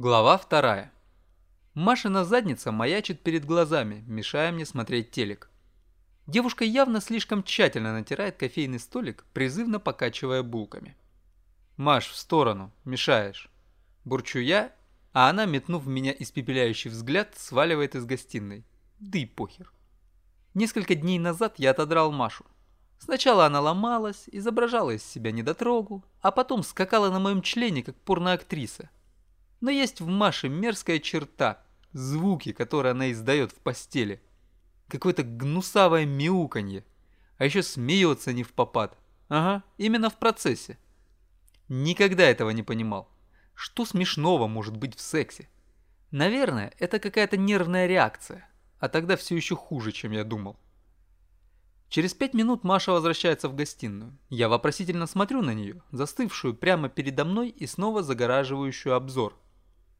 Глава вторая. Машина задница маячит перед глазами, мешая мне смотреть телек. Девушка явно слишком тщательно натирает кофейный столик, призывно покачивая булками. «Маш, в сторону, мешаешь!» Бурчу я, а она, метнув в меня испепеляющий взгляд, сваливает из гостиной. Да и похер. Несколько дней назад я отодрал Машу. Сначала она ломалась, изображала из себя недотрогу, а потом скакала на моем члене, как порноактриса. Но есть в Маше мерзкая черта, звуки, которые она издает в постели. Какое-то гнусавое мяуканье. А еще смеется не в попад. Ага, именно в процессе. Никогда этого не понимал. Что смешного может быть в сексе? Наверное, это какая-то нервная реакция. А тогда все еще хуже, чем я думал. Через пять минут Маша возвращается в гостиную. Я вопросительно смотрю на нее, застывшую прямо передо мной и снова загораживающую обзор.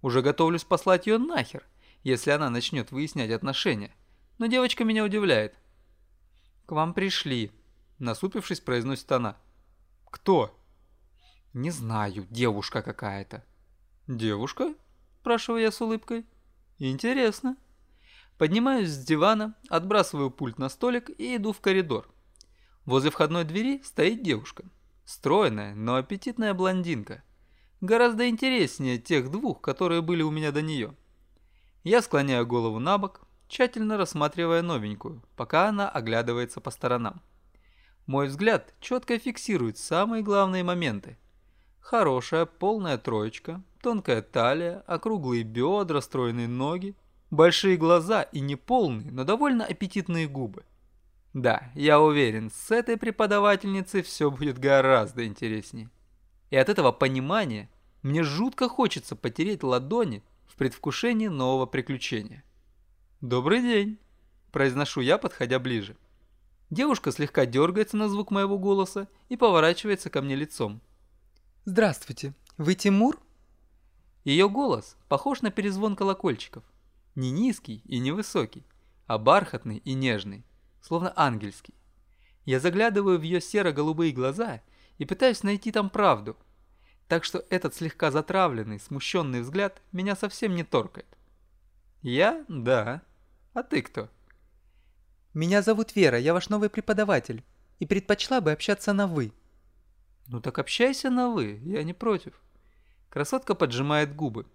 Уже готовлюсь послать ее нахер, если она начнет выяснять отношения. Но девочка меня удивляет. «К вам пришли», — насупившись, произносит она. «Кто?» «Не знаю, девушка какая-то». «Девушка?» – спрашиваю я с улыбкой. «Интересно». Поднимаюсь с дивана, отбрасываю пульт на столик и иду в коридор. Возле входной двери стоит девушка. Стройная, но аппетитная блондинка. Гораздо интереснее тех двух, которые были у меня до нее. Я склоняю голову на бок, тщательно рассматривая новенькую, пока она оглядывается по сторонам. Мой взгляд четко фиксирует самые главные моменты. Хорошая полная троечка, тонкая талия, округлые бедра, стройные ноги, большие глаза и не полные, но довольно аппетитные губы. Да, я уверен, с этой преподавательницей все будет гораздо интереснее. И от этого понимания мне жутко хочется потереть ладони в предвкушении нового приключения. «Добрый день», – произношу я, подходя ближе. Девушка слегка дергается на звук моего голоса и поворачивается ко мне лицом. «Здравствуйте, вы Тимур?» Ее голос похож на перезвон колокольчиков – не низкий и не высокий, а бархатный и нежный, словно ангельский. Я заглядываю в ее серо-голубые глаза и пытаюсь найти там правду. Так что этот слегка затравленный, смущенный взгляд меня совсем не торкает. Я? Да. А ты кто? Меня зовут Вера, я ваш новый преподаватель. И предпочла бы общаться на «вы». Ну так общайся на «вы», я не против. Красотка поджимает губы.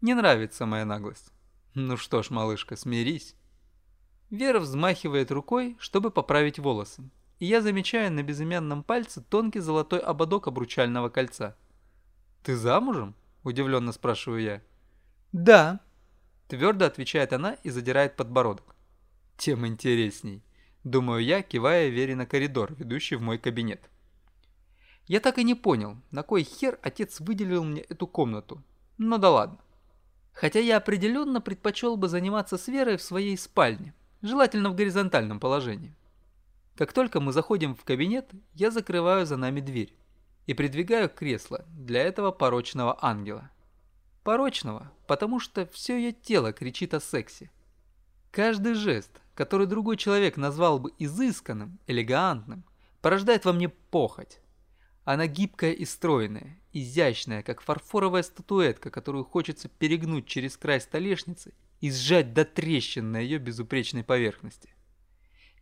Не нравится моя наглость. Ну что ж, малышка, смирись. Вера взмахивает рукой, чтобы поправить волосы, и я замечаю на безымянном пальце тонкий золотой ободок обручального кольца. «Ты замужем?» – удивленно спрашиваю я. «Да», – твердо отвечает она и задирает подбородок. «Тем интересней», – думаю я, кивая Вере на коридор, ведущий в мой кабинет. Я так и не понял, на кой хер отец выделил мне эту комнату. Ну да ладно. Хотя я определенно предпочел бы заниматься с Верой в своей спальне, желательно в горизонтальном положении. Как только мы заходим в кабинет, я закрываю за нами дверь и придвигаю кресло для этого порочного ангела. Порочного, потому что все ее тело кричит о сексе. Каждый жест, который другой человек назвал бы изысканным, элегантным, порождает во мне похоть. Она гибкая и стройная, изящная, как фарфоровая статуэтка, которую хочется перегнуть через край столешницы и сжать до трещин на ее безупречной поверхности.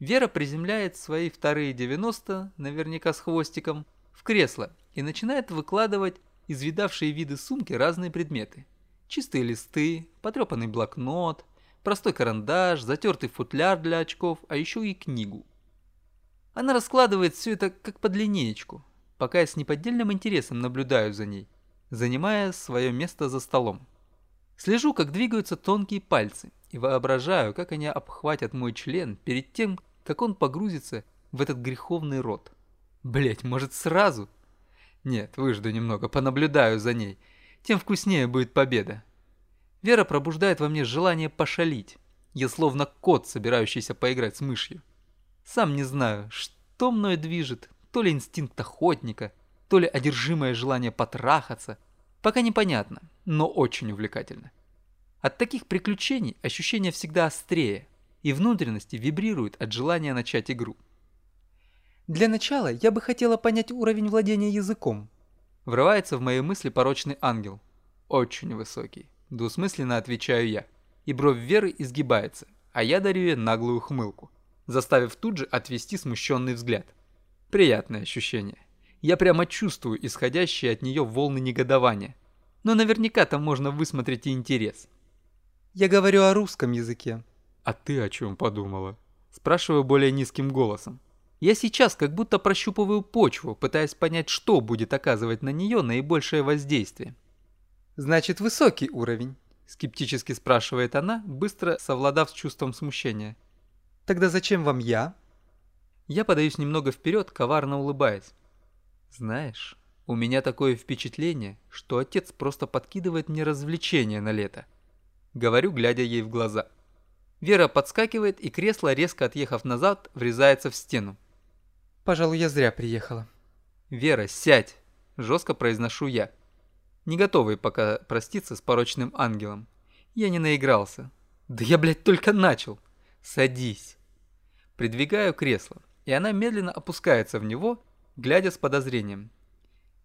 Вера приземляет свои вторые 90, наверняка с хвостиком, в кресло и начинает выкладывать из видавшие виды сумки разные предметы. Чистые листы, потрепанный блокнот, простой карандаш, затертый футляр для очков, а еще и книгу. Она раскладывает все это как под линеечку, пока я с неподдельным интересом наблюдаю за ней, занимая свое место за столом. Слежу, как двигаются тонкие пальцы, и воображаю, как они обхватят мой член перед тем, как он погрузится в этот греховный рот. Блять, может сразу? Нет, выжду немного, понаблюдаю за ней. Тем вкуснее будет победа. Вера пробуждает во мне желание пошалить. Я словно кот, собирающийся поиграть с мышью. Сам не знаю, что мной движет, то ли инстинкт охотника, то ли одержимое желание потрахаться. Пока непонятно, но очень увлекательно. От таких приключений ощущения всегда острее, и внутренности вибрируют от желания начать игру. «Для начала я бы хотела понять уровень владения языком», Врывается в мои мысли порочный ангел. Очень высокий. Двусмысленно отвечаю я. И бровь Веры изгибается, а я дарю ей наглую хмылку, заставив тут же отвести смущенный взгляд. Приятное ощущение. Я прямо чувствую исходящие от нее волны негодования. Но наверняка там можно высмотреть и интерес. Я говорю о русском языке. А ты о чем подумала? Спрашиваю более низким голосом. Я сейчас как будто прощупываю почву, пытаясь понять, что будет оказывать на нее наибольшее воздействие. Значит, высокий уровень. Скептически спрашивает она, быстро совладав с чувством смущения. Тогда зачем вам я? Я подаюсь немного вперед, коварно улыбаясь. Знаешь, у меня такое впечатление, что отец просто подкидывает мне развлечения на лето. Говорю, глядя ей в глаза. Вера подскакивает, и кресло, резко отъехав назад, врезается в стену. Пожалуй, я зря приехала. Вера, сядь! Жестко произношу я. Не готовый пока проститься с порочным ангелом. Я не наигрался. Да я, блядь, только начал. Садись. Придвигаю кресло, и она медленно опускается в него, глядя с подозрением.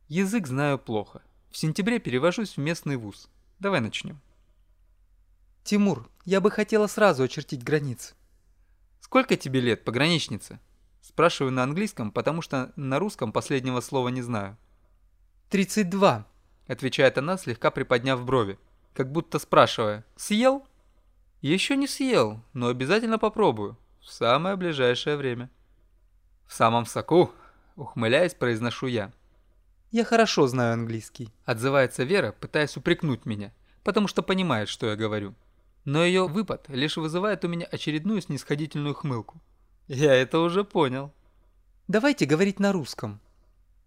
Язык знаю плохо. В сентябре перевожусь в местный вуз. Давай начнем. Тимур, я бы хотела сразу очертить границы. Сколько тебе лет, пограничница? Спрашиваю на английском, потому что на русском последнего слова не знаю. 32, отвечает она, слегка приподняв брови, как будто спрашивая «Съел?» «Еще не съел, но обязательно попробую. В самое ближайшее время». «В самом соку», ухмыляясь, произношу я. «Я хорошо знаю английский», отзывается Вера, пытаясь упрекнуть меня, потому что понимает, что я говорю. Но ее выпад лишь вызывает у меня очередную снисходительную хмылку. Я это уже понял. «Давайте говорить на русском».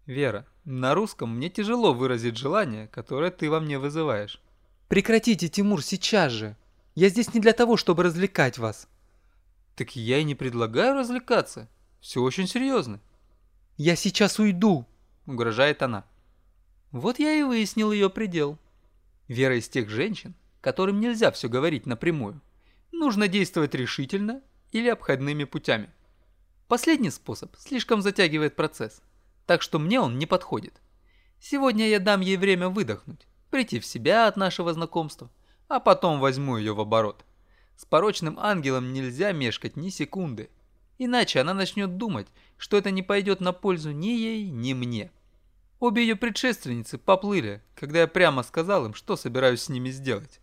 Вера, на русском мне тяжело выразить желание, которое ты во мне вызываешь. Прекратите, Тимур, сейчас же. Я здесь не для того, чтобы развлекать вас. Так я и не предлагаю развлекаться. Все очень серьезно. Я сейчас уйду, угрожает она. Вот я и выяснил ее предел. Вера из тех женщин, которым нельзя все говорить напрямую. Нужно действовать решительно или обходными путями. Последний способ слишком затягивает процесс, так что мне он не подходит. Сегодня я дам ей время выдохнуть, прийти в себя от нашего знакомства, а потом возьму ее в оборот. С порочным ангелом нельзя мешкать ни секунды, иначе она начнет думать, что это не пойдет на пользу ни ей, ни мне. Обе ее предшественницы поплыли, когда я прямо сказал им, что собираюсь с ними сделать.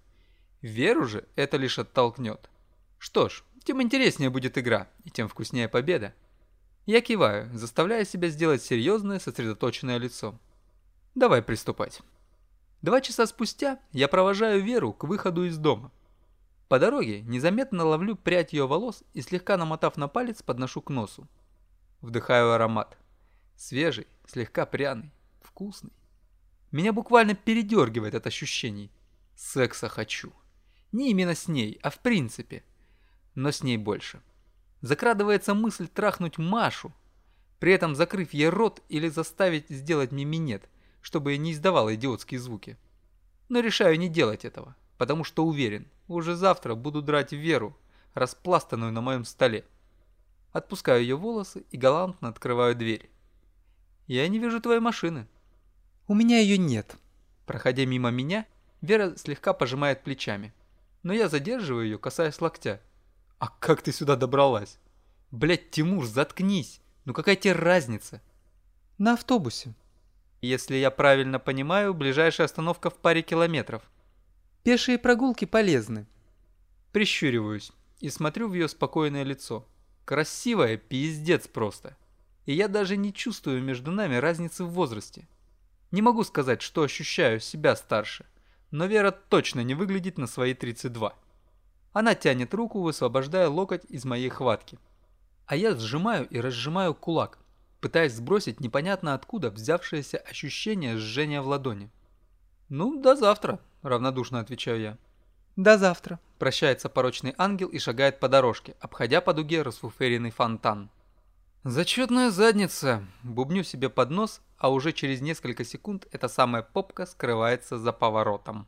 Веру же это лишь оттолкнет. Что ж, тем интереснее будет игра, и тем вкуснее победа. Я киваю, заставляя себя сделать серьезное, сосредоточенное лицо. Давай приступать. Два часа спустя я провожаю Веру к выходу из дома. По дороге незаметно ловлю прядь ее волос и слегка намотав на палец, подношу к носу. Вдыхаю аромат. Свежий, слегка пряный, вкусный. Меня буквально передергивает от ощущений. Секса хочу. Не именно с ней, а в принципе. Но с ней больше. Закрадывается мысль трахнуть Машу, при этом закрыв ей рот или заставить сделать миминет, чтобы не издавала идиотские звуки. Но решаю не делать этого, потому что уверен, уже завтра буду драть Веру, распластанную на моем столе. Отпускаю ее волосы и галантно открываю дверь. Я не вижу твоей машины. У меня ее нет. Проходя мимо меня, Вера слегка пожимает плечами но я задерживаю ее, касаясь локтя. «А как ты сюда добралась?» «Блядь, Тимур, заткнись! Ну какая тебе разница?» «На автобусе». «Если я правильно понимаю, ближайшая остановка в паре километров». «Пешие прогулки полезны». Прищуриваюсь и смотрю в ее спокойное лицо. Красивая пиздец просто. И я даже не чувствую между нами разницы в возрасте. Не могу сказать, что ощущаю себя старше но Вера точно не выглядит на свои 32. Она тянет руку, высвобождая локоть из моей хватки. А я сжимаю и разжимаю кулак, пытаясь сбросить непонятно откуда взявшееся ощущение сжения в ладони. «Ну, до завтра», – равнодушно отвечаю я. «До завтра», – прощается порочный ангел и шагает по дорожке, обходя по дуге расфуференный фонтан. «Зачетная задница!» – бубню себе под нос, а уже через несколько секунд эта самая попка скрывается за поворотом.